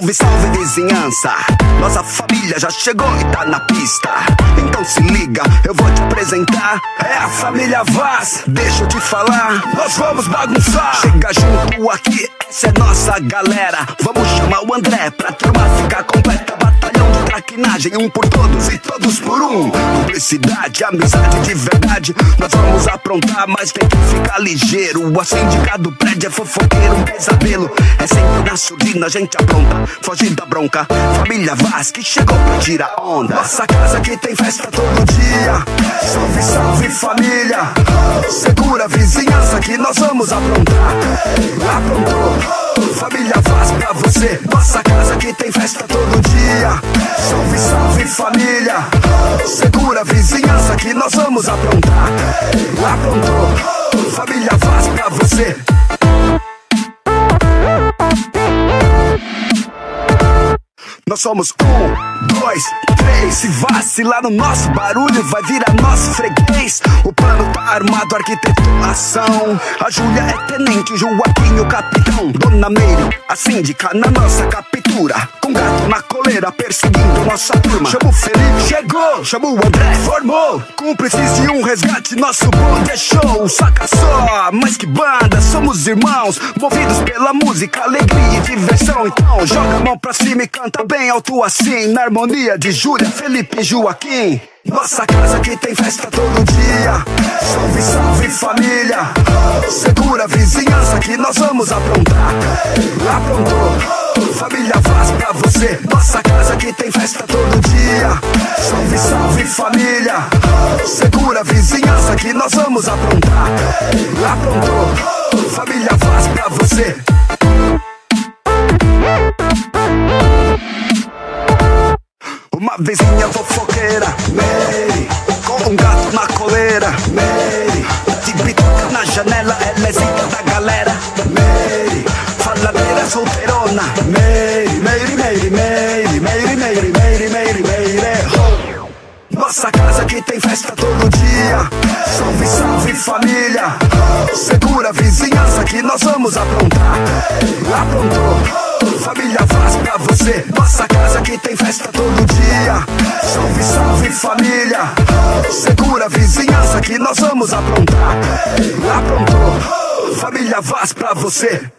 Salve, salve vizinhança. Nossa família já chegou e tá na pista. Então se liga, eu vou te apresentar. É a família Vaz, deixa eu te falar. Nós vamos bagunçar. Chega junto aqui, essa é nossa galera. Vamos chamar o André pra turma ficar completa. De traquinagem, um por todos e todos por um. Publicidade, amizade de verdade. Nós vamos aprontar, mas tem que ficar ligeiro. O síndica do prédio é fofoqueiro, um pesadelo. É sempre na surdina, a gente apronta. Foge da bronca. Família Vaz que chegou pra tirar onda. Nossa casa aqui tem festa todo dia. Salve, salve família. Segura a vizinhança que nós vamos aprontar. Aprontou. Família Vaz pra você. Nossa casa aqui tem festa todo dia. Salve, salve família. Segura a vizinhança que nós vamos aprontar. Aprontou. Família Vaz pra você. Nós somos um, dois, três. Se vacilar no nosso barulho, vai virar nosso freguês. O armado, arquiteto, ação. A Júlia é tenente, Joaquim o capitão. Dona Meire, a síndica na nossa captura. Com gato na coleira, perseguindo nossa turma. Chama o Felipe, chegou. Chama o André, formou. Cúmplices de um resgate, nosso bonde é show. Saca só, mas que banda, somos irmãos. Movidos pela música, alegria e diversão. Então joga a mão pra cima e canta bem alto assim. Na harmonia de Júlia, Felipe e Joaquim. Nossa casa aqui tem festa todo dia. Salve, salve família. Segura a vizinhança que nós vamos aprontar. Aprontou. Família Vaz pra você. Nossa casa aqui tem festa todo dia. Salve, salve família. Segura a vizinhança que nós vamos aprontar. Aprontou. Família Vaz pra você. Vizinha fofoqueira, Mary. Com um gato na coleira, Mary. De na janela, ela é zica da galera Mary. Faladeira solteirona, Mary. Mary, Mary, Mary, Mary, Mary, Mary, Mary, Mary. Nossa casa aqui tem festa todo dia Salve, salve família Segura a vizinhança que nós vamos aprontar. Aprontou Família Vaz pra você. Nossa casa aqui tem festa todo dia. Salve, salve família. Segura a vizinhança que nós vamos aprontar. Aprontou. Família Vaz pra você